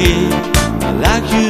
I like you.